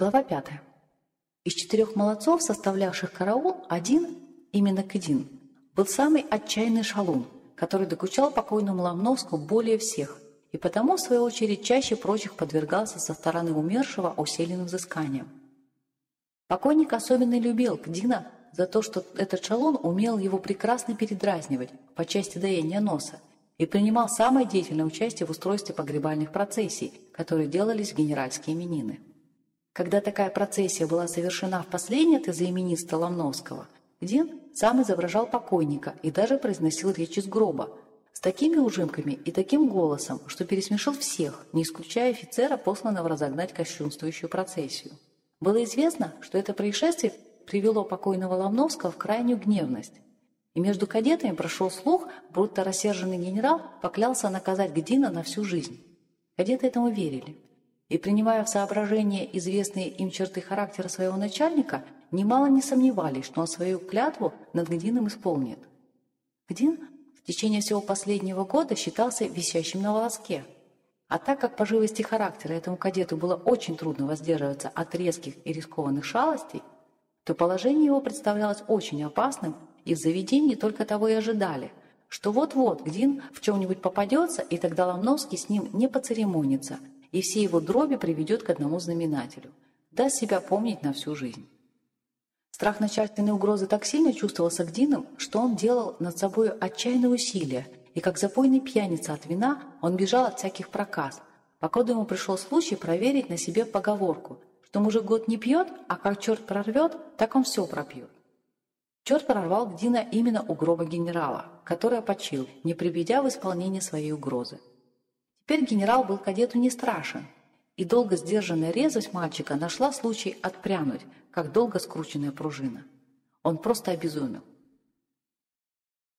Глава пятая. Из четырех молодцов, составлявших караул, один, именно Кедин, был самый отчаянный шалун, который докучал покойному Ломновскому более всех, и потому, в свою очередь, чаще прочих подвергался со стороны умершего усиленным взысканиям. Покойник особенно любил Кдина за то, что этот шалун умел его прекрасно передразнивать по части доения носа и принимал самое деятельное участие в устройстве погребальных процессий, которые делались в генеральские именины. Когда такая процессия была совершена в последний от именинства Ломновского, Гдин сам изображал покойника и даже произносил речь из гроба, с такими ужимками и таким голосом, что пересмешил всех, не исключая офицера, посланного разогнать кощунствующую процессию. Было известно, что это происшествие привело покойного Ломновского в крайнюю гневность. И между кадетами прошел слух, будто рассерженный генерал поклялся наказать Гдина на всю жизнь. Кадеты этому верили. И, принимая в соображение известные им черты характера своего начальника, немало не сомневались, что он свою клятву над Гдином исполнит. Гдин в течение всего последнего года считался висящим на волоске. А так как по живости характера этому кадету было очень трудно воздерживаться от резких и рискованных шалостей, то положение его представлялось очень опасным, и в заведении только того и ожидали, что вот-вот Гдин в чем-нибудь попадется, и тогда Ломновский с ним не поцеремонится, и все его дроби приведет к одному знаменателю – даст себя помнить на всю жизнь. Страх начальственной угрозы так сильно чувствовался Гдином, что он делал над собой отчаянные усилия, и как запойный пьяница от вина он бежал от всяких проказ, покуда ему пришел случай проверить на себе поговорку, что мужик год не пьет, а как черт прорвет, так он все пропьет. Черт прорвал Гдина именно у гроба генерала, который опочил, не приведя в исполнение своей угрозы. Теперь генерал был кадету не страшен, и долго сдержанная резвость мальчика нашла случай отпрянуть, как долго скрученная пружина. Он просто обезумел.